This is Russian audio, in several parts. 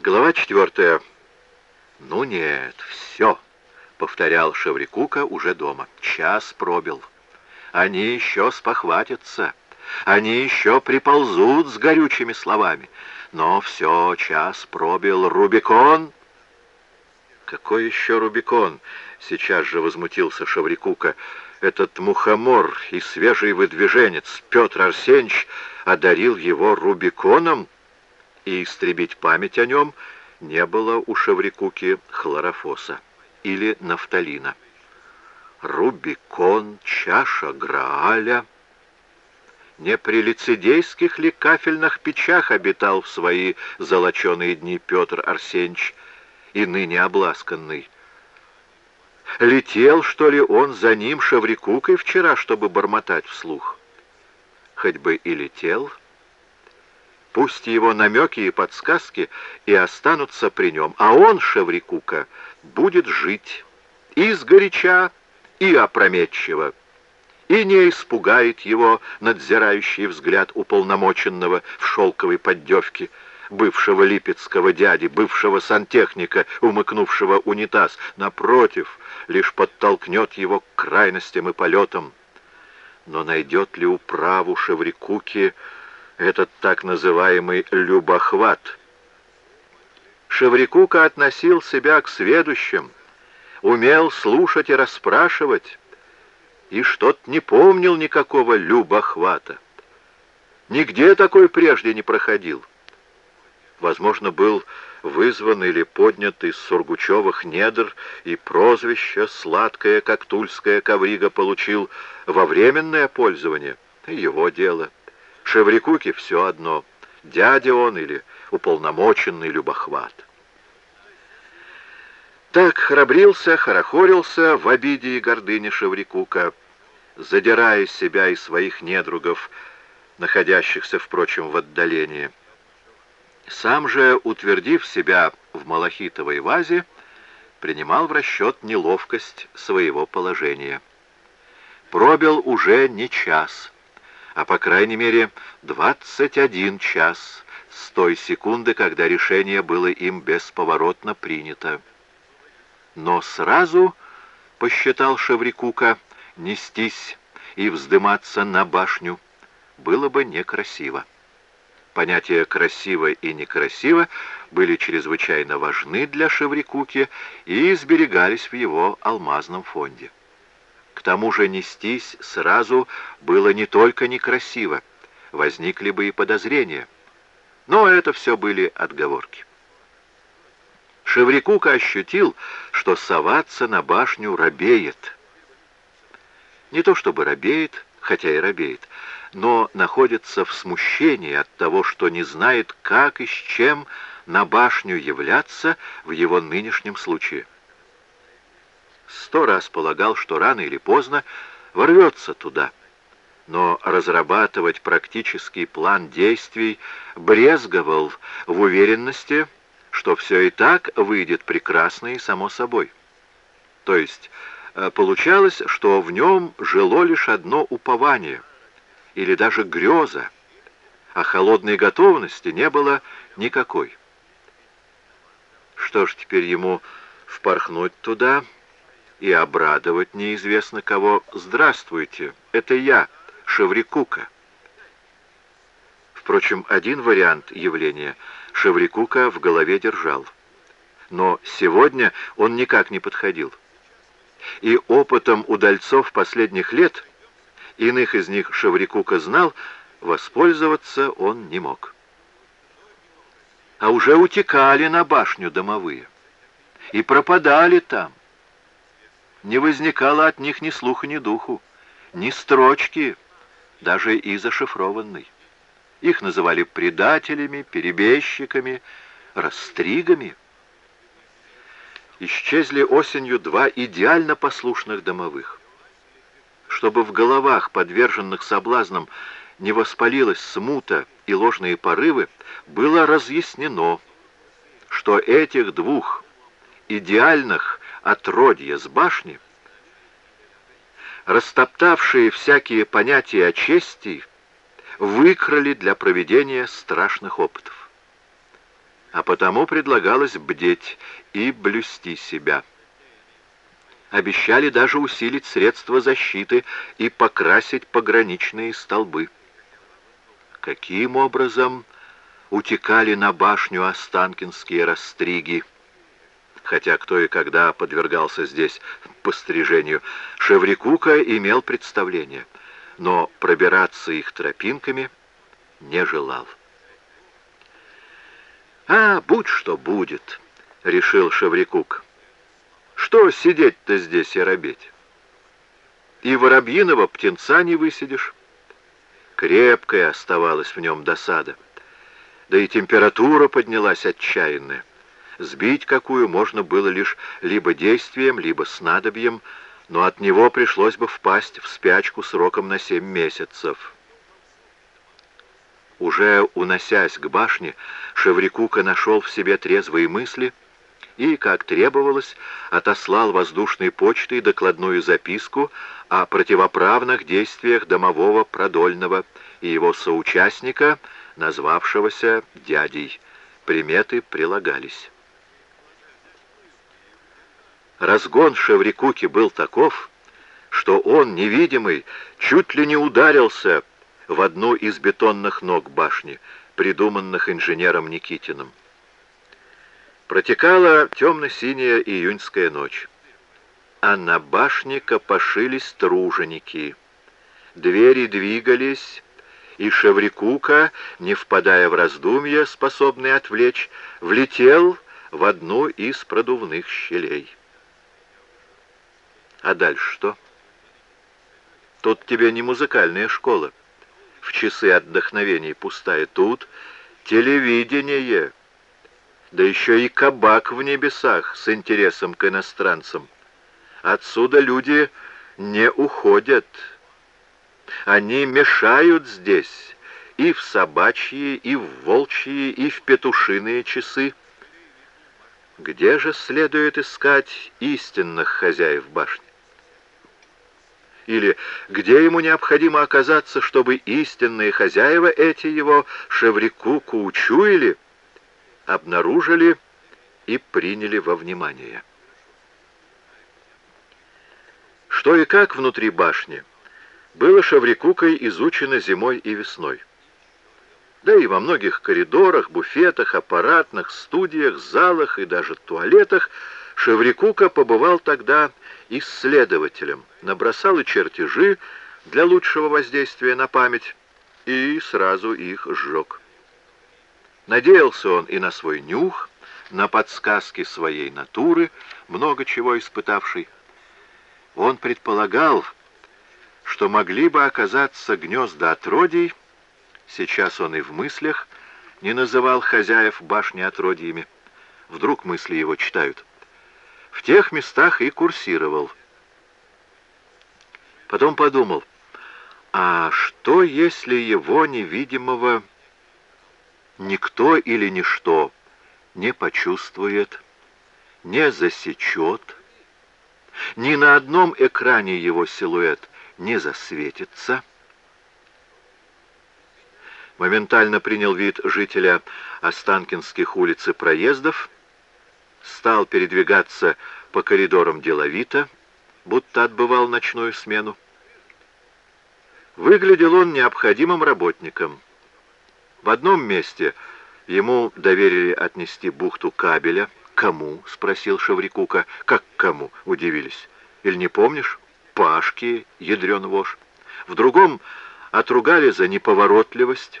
Глава четвертая. «Ну нет, все», — повторял Шеврикука уже дома. «Час пробил. Они еще спохватятся. Они еще приползут с горючими словами. Но все, час пробил. Рубикон!» «Какой еще Рубикон?» — сейчас же возмутился Шаврикука. «Этот мухомор и свежий выдвиженец Петр Арсеньевич одарил его Рубиконом, и истребить память о нем не было у Шаврикуки хлорофоса или нафталина. Рубикон, чаша Грааля. Не при лицедейских ли кафельных печах обитал в свои золоченые дни Петр Арсеньевич, и ныне обласканный. Летел, что ли, он за ним шаврикукой вчера, чтобы бормотать вслух? Хоть бы и летел. Пусть его намеки и подсказки и останутся при нем, а он, Шеврикука, будет жить и сгоряча, и опрометчиво, и не испугает его надзирающий взгляд уполномоченного в шелковой поддевке, бывшего липецкого дяди, бывшего сантехника, умыкнувшего унитаз. Напротив, лишь подтолкнет его к крайностям и полетам. Но найдет ли управу Шеврикуки этот так называемый «любохват»? Шеврикука относил себя к сведущим, умел слушать и расспрашивать, и что-то не помнил никакого любохвата. Нигде такой прежде не проходил возможно, был вызван или поднят из Сургучевых недр, и прозвище «Сладкая как тульская коврига» получил во временное пользование. Его дело. Шеврикуке все одно, дядя он или уполномоченный любохват. Так храбрился, хорохорился в обиде и гордыне Шеврикука, задирая себя и своих недругов, находящихся, впрочем, в отдалении. Сам же, утвердив себя в малахитовой вазе, принимал в расчет неловкость своего положения. Пробил уже не час, а по крайней мере 21 час с той секунды, когда решение было им бесповоротно принято. Но сразу, посчитал Шеврикука, нестись и вздыматься на башню было бы некрасиво. Понятия «красиво» и «некрасиво» были чрезвычайно важны для Шеврикуки и сберегались в его алмазном фонде. К тому же нестись сразу было не только некрасиво, возникли бы и подозрения. Но это все были отговорки. Шеврикука ощутил, что соваться на башню робеет. Не то чтобы робеет, хотя и робеет, но находится в смущении от того, что не знает, как и с чем на башню являться в его нынешнем случае. Сто раз полагал, что рано или поздно ворвется туда, но разрабатывать практический план действий брезговал в уверенности, что все и так выйдет прекрасно и само собой. То есть э, получалось, что в нем жило лишь одно упование — или даже греза, а холодной готовности не было никакой. Что ж теперь ему впорхнуть туда и обрадовать неизвестно кого «Здравствуйте, это я, Шеврикука». Впрочем, один вариант явления Шеврикука в голове держал. Но сегодня он никак не подходил. И опытом удальцов последних лет – Иных из них Шеврикука знал, воспользоваться он не мог. А уже утекали на башню домовые и пропадали там. Не возникало от них ни слуха, ни духу, ни строчки, даже и зашифрованной. Их называли предателями, перебежчиками, расстригами. Исчезли осенью два идеально послушных домовых чтобы в головах, подверженных соблазнам, не воспалилась смута и ложные порывы, было разъяснено, что этих двух идеальных отродья с башни, растоптавшие всякие понятия о чести, выкрали для проведения страшных опытов. а потому предлагалось бдеть и блюсти себя. Обещали даже усилить средства защиты и покрасить пограничные столбы. Каким образом утекали на башню останкинские растриги? Хотя кто и когда подвергался здесь пострижению, Шеврикука имел представление, но пробираться их тропинками не желал. «А, будь что будет», — решил Шеврикук. «Что сидеть-то здесь и робеть? И воробьиного птенца не высидишь». Крепкая оставалась в нем досада. Да и температура поднялась отчаянная. Сбить какую можно было лишь либо действием, либо снадобьем, но от него пришлось бы впасть в спячку сроком на семь месяцев. Уже уносясь к башне, Шеврикука нашел в себе трезвые мысли и, как требовалось, отослал воздушной почтой докладную записку о противоправных действиях домового Продольного и его соучастника, назвавшегося дядей. Приметы прилагались. Разгон Шеврикуки был таков, что он, невидимый, чуть ли не ударился в одну из бетонных ног башни, придуманных инженером Никитиным. Протекала темно-синяя июньская ночь, а на башне копошились труженики. Двери двигались, и Шеврикука, не впадая в раздумья, способный отвлечь, влетел в одну из продувных щелей. А дальше что? Тут тебе не музыкальная школа в часы отдохновений пустая. Тут телевидение, да еще и кабак в небесах с интересом к иностранцам. Отсюда люди не уходят. Они мешают здесь и в собачьи, и в волчьи, и в петушиные часы. Где же следует искать истинных хозяев башни? Или где ему необходимо оказаться, чтобы истинные хозяева эти его Шеврикуку учуяли, обнаружили и приняли во внимание. Что и как внутри башни, было Шеврикукой изучено зимой и весной. Да и во многих коридорах, буфетах, аппаратных, студиях, залах и даже туалетах Шеврикука побывал тогда исследователем, набросал и чертежи для лучшего воздействия на память и сразу их сжег. Надеялся он и на свой нюх, на подсказки своей натуры, много чего испытавший. Он предполагал, что могли бы оказаться гнезда отродий, сейчас он и в мыслях не называл хозяев башни отродьями, вдруг мысли его читают — в тех местах и курсировал. Потом подумал, а что, если его невидимого никто или ничто не почувствует, не засечет, ни на одном экране его силуэт не засветится? Моментально принял вид жителя Останкинских улиц и проездов, стал передвигаться по коридорам деловито, будто отбывал ночную смену. Выглядел он необходимым работником. В одном месте ему доверили отнести бухту кабеля. «Кому?» — спросил Шаврикука. «Как кому?» — удивились. «Или не помнишь? Пашки, ядрен вож». В другом отругали за неповоротливость,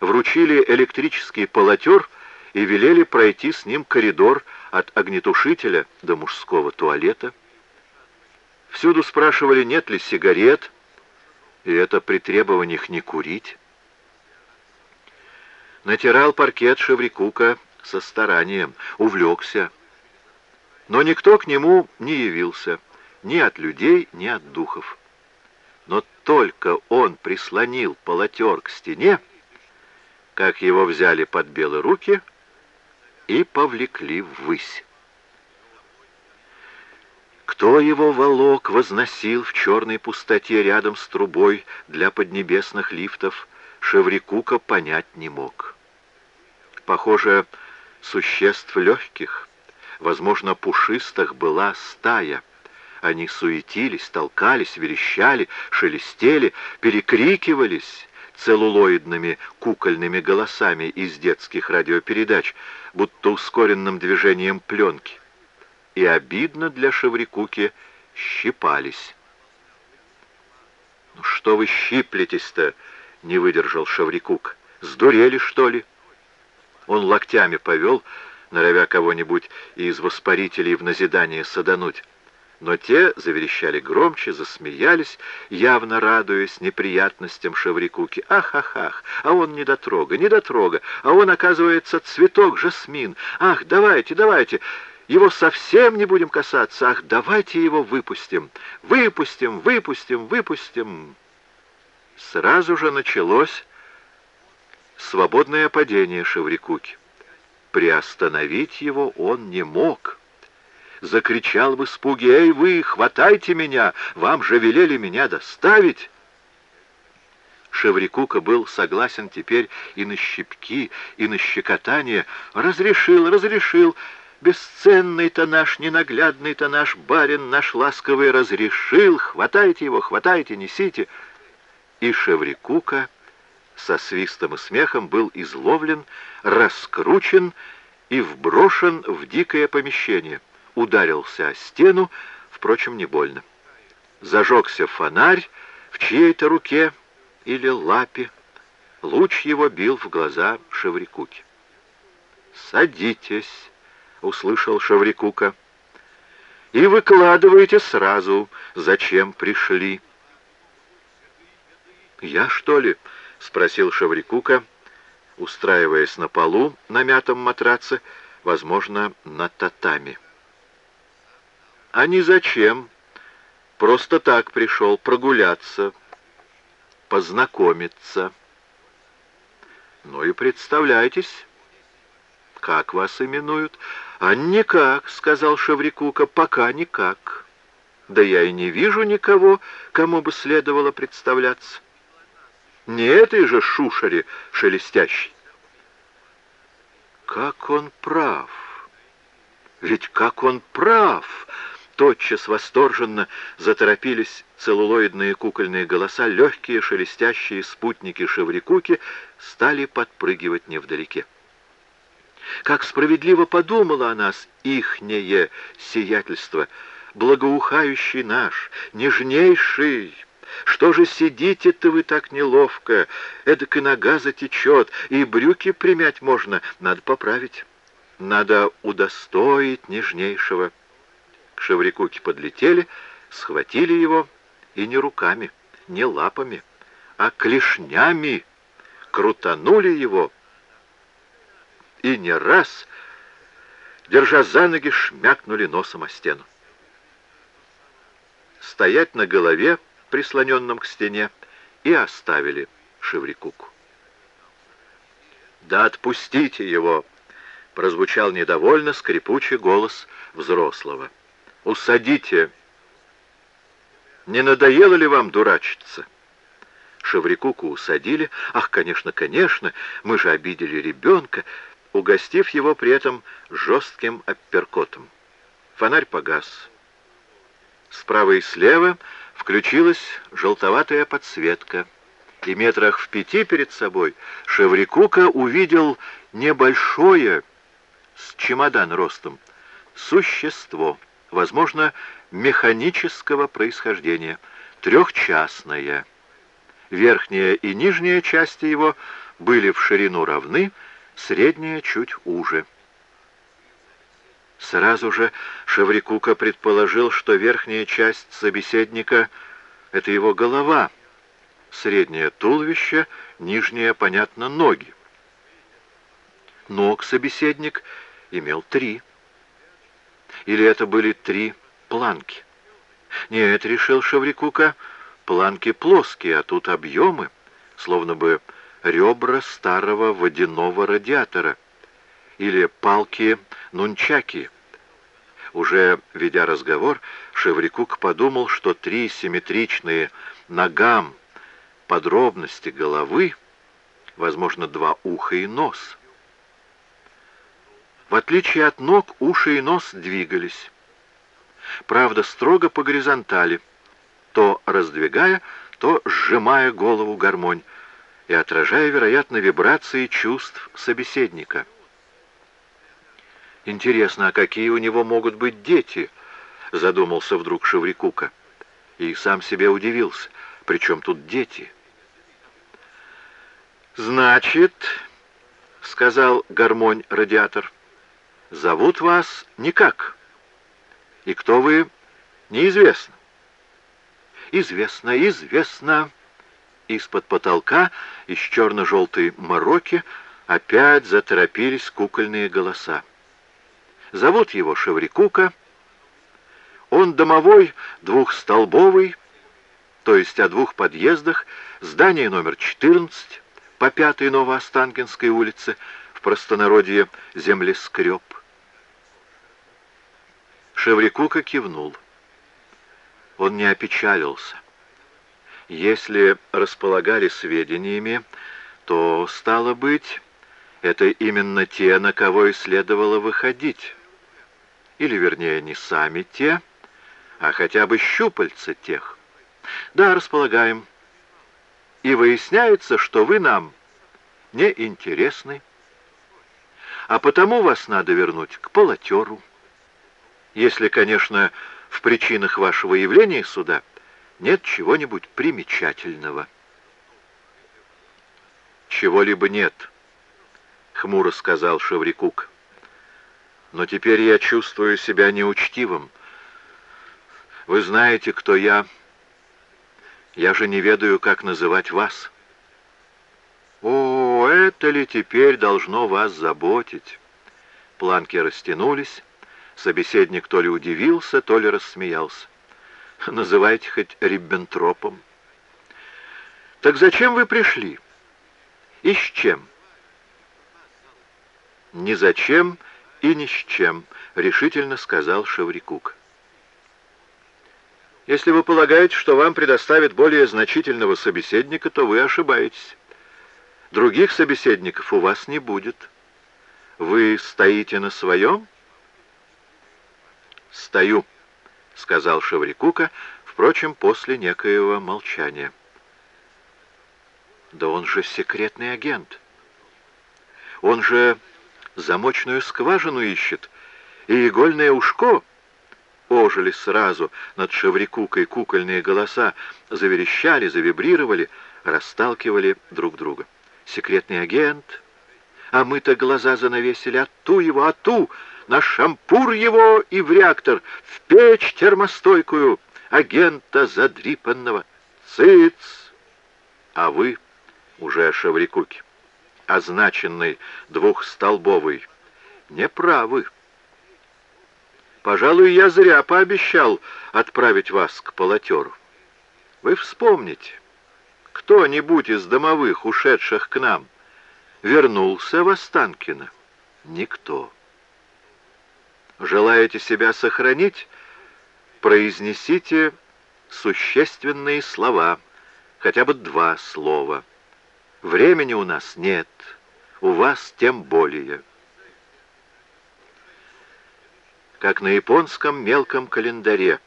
вручили электрический полотер и велели пройти с ним коридор от огнетушителя до мужского туалета. Всюду спрашивали, нет ли сигарет, и это при требованиях не курить. Натирал паркет Шеврикука со старанием, увлекся. Но никто к нему не явился, ни от людей, ни от духов. Но только он прислонил полотер к стене, как его взяли под белые руки — и повлекли ввысь. Кто его волок возносил в черной пустоте рядом с трубой для поднебесных лифтов, Шеврикука понять не мог. Похоже, существ легких, возможно, пушистых была стая. Они суетились, толкались, верещали, шелестели, перекрикивались целлулоидными кукольными голосами из детских радиопередач, будто ускоренным движением пленки. И обидно для Шеврикуки щипались. «Ну что вы щиплетесь-то?» — не выдержал Шеврикук. «Сдурели, что ли?» Он локтями повел, норовя кого-нибудь из воспарителей в назидание садануть. Но те заверещали громче, засмеялись, явно радуясь неприятностям Шеврикуки. «Ах, ах, ах! А он не дотрога, не дотрога! А он, оказывается, цветок, жасмин! Ах, давайте, давайте! Его совсем не будем касаться! Ах, давайте его выпустим! Выпустим, выпустим, выпустим!» Сразу же началось свободное падение Шеврикуки. Приостановить его он не мог. Закричал в испуге, «Эй вы, хватайте меня! Вам же велели меня доставить!» Шеврикука был согласен теперь и на щипки, и на щекотание. «Разрешил, разрешил!» Бесценный-то наш, ненаглядный-то наш барин, наш ласковый разрешил. Хватайте его, хватайте, несите. И Шеврикука со свистом и смехом был изловлен, раскручен и вброшен в дикое помещение. Ударился о стену, впрочем, не больно. Зажегся фонарь в чьей-то руке или лапе. Луч его бил в глаза Шеврикуке. «Садитесь», — услышал Шеврикука, — «и выкладывайте сразу, зачем пришли». «Я, что ли?» — спросил Шаврикука, устраиваясь на полу на мятом матраце, возможно, на татами. «А не зачем. Просто так пришел прогуляться, познакомиться». «Ну и представляйтесь, как вас именуют?» «А никак», — сказал Шаврикука, — «пока никак. Да я и не вижу никого, кому бы следовало представляться». Не этой же шушере шелестящей. Как он прав! Ведь как он прав! Тотчас восторженно заторопились целлулоидные кукольные голоса, легкие шелестящие спутники Шеврикуки стали подпрыгивать невдалеке. Как справедливо подумала о нас ихнее сиятельство, благоухающий наш, нежнейший, что же сидите-то вы так неловко? Эдак и нога затечет, и брюки примять можно. Надо поправить. Надо удостоить нежнейшего. К Шеврикуке подлетели, схватили его, и не руками, не лапами, а клешнями крутанули его. И не раз, держа за ноги, шмякнули носом о стену. Стоять на голове — прислоненном к стене, и оставили Шеврикуку. «Да отпустите его!» — прозвучал недовольно скрипучий голос взрослого. «Усадите! Не надоело ли вам дурачиться?» Шеврикуку усадили. «Ах, конечно, конечно, мы же обидели ребенка!» угостив его при этом жестким апперкотом. Фонарь погас. Справа и слева включилась желтоватая подсветка, и метрах в пяти перед собой Шеврикука увидел небольшое, с чемодан ростом, существо, возможно, механического происхождения, трехчастное. Верхняя и нижняя части его были в ширину равны, средняя чуть уже. Сразу же Шеврикука предположил, что верхняя часть собеседника — это его голова, среднее туловище, нижнее, понятно, ноги. Ног собеседник имел три. Или это были три планки? Нет, решил Шеврикука, планки плоские, а тут объемы, словно бы ребра старого водяного радиатора или палки нунчаки. Уже ведя разговор, Шеврикук подумал, что три симметричные ногам подробности головы, возможно, два уха и нос. В отличие от ног, уши и нос двигались. Правда, строго по горизонтали, то раздвигая, то сжимая голову гармонь и отражая, вероятно, вибрации чувств собеседника. «Интересно, а какие у него могут быть дети?» — задумался вдруг Шеврикука. И сам себе удивился. «Причем тут дети?» «Значит, — сказал гармонь-радиатор, — зовут вас никак. И кто вы, неизвестно. Известно, известно. Из-под потолка, из черно-желтой мороки, опять заторопились кукольные голоса. Зовут его Шеврикука. Он домовой, двухстолбовый, то есть о двух подъездах, здание номер 14, по пятой Новоостанкинской улице, в простонародье землескреб. Шеврикука кивнул. Он не опечалился. Если располагали сведениями, то, стало быть, это именно те, на кого и следовало выходить. Или, вернее, не сами те, а хотя бы щупальца тех. Да, располагаем и выясняется, что вы нам не интересны, а потому вас надо вернуть к полотеру. Если, конечно, в причинах вашего явления сюда нет чего-нибудь примечательного. «Чего-либо нет», — хмуро сказал Шеврикук. «Но теперь я чувствую себя неучтивым. Вы знаете, кто я...» Я же не ведаю, как называть вас. О, это ли теперь должно вас заботить? Планки растянулись. Собеседник то ли удивился, то ли рассмеялся. Называйте хоть Риббентропом. Так зачем вы пришли? И с чем? Ни зачем и ни с чем, решительно сказал Шеврикук. Если вы полагаете, что вам предоставят более значительного собеседника, то вы ошибаетесь. Других собеседников у вас не будет. Вы стоите на своем? Стою, сказал Шеврикука, впрочем, после некоего молчания. Да он же секретный агент. Он же замочную скважину ищет и игольное ушко — ожили сразу над Шеврикукой кукольные голоса, заверещали, завибрировали, расталкивали друг друга. «Секретный агент! А мы-то глаза занавесили, а ту его, а ту! На шампур его и в реактор, в печь термостойкую, агента задрипанного! Цыц! А вы уже Шеврикуки, означенный двухстолбовый, неправы!» Пожалуй, я зря пообещал отправить вас к полотеру. Вы вспомните, кто-нибудь из домовых, ушедших к нам, вернулся в Останкино? Никто. Желаете себя сохранить? Произнесите существенные слова, хотя бы два слова. Времени у нас нет, у вас тем более как на японском мелком календаре.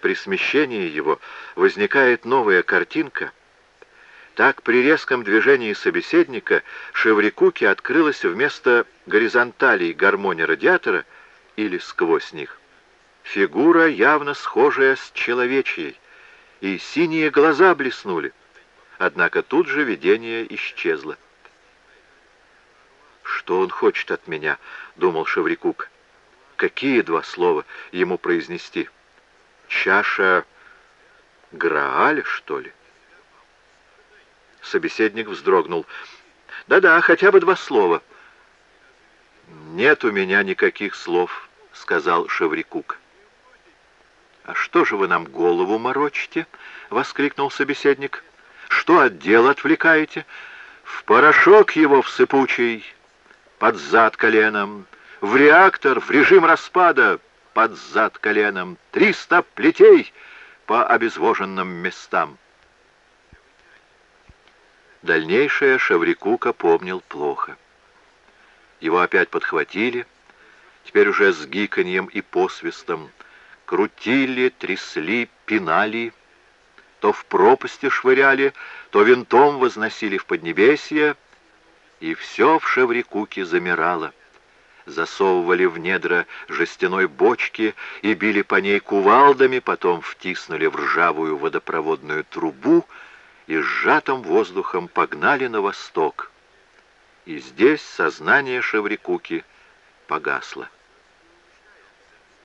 При смещении его возникает новая картинка. Так при резком движении собеседника Шеврикуки открылась вместо горизонталей гармония радиатора или сквозь них. Фигура, явно схожая с человечьей, и синие глаза блеснули. Однако тут же видение исчезло. «Что он хочет от меня?» — думал Шеврикук. Какие два слова ему произнести? Чаша Грааля, что ли? Собеседник вздрогнул. «Да-да, хотя бы два слова». «Нет у меня никаких слов», — сказал Шеврикук. «А что же вы нам голову морочите?» — воскликнул собеседник. «Что от дела отвлекаете? В порошок его в сыпучий, под зад коленом, в реактор, в режим распада, под зад коленом, триста плетей по обезвоженным местам. Дальнейшее Шаврикука помнил плохо. Его опять подхватили, теперь уже с гиканьем и посвистом, крутили, трясли, пинали, то в пропасти швыряли, то винтом возносили в поднебесье, и все в Шеврикуке замирало. Засовывали в недра жестяной бочки и били по ней кувалдами, потом втиснули в ржавую водопроводную трубу и сжатым воздухом погнали на восток. И здесь сознание Шеврикуки погасло.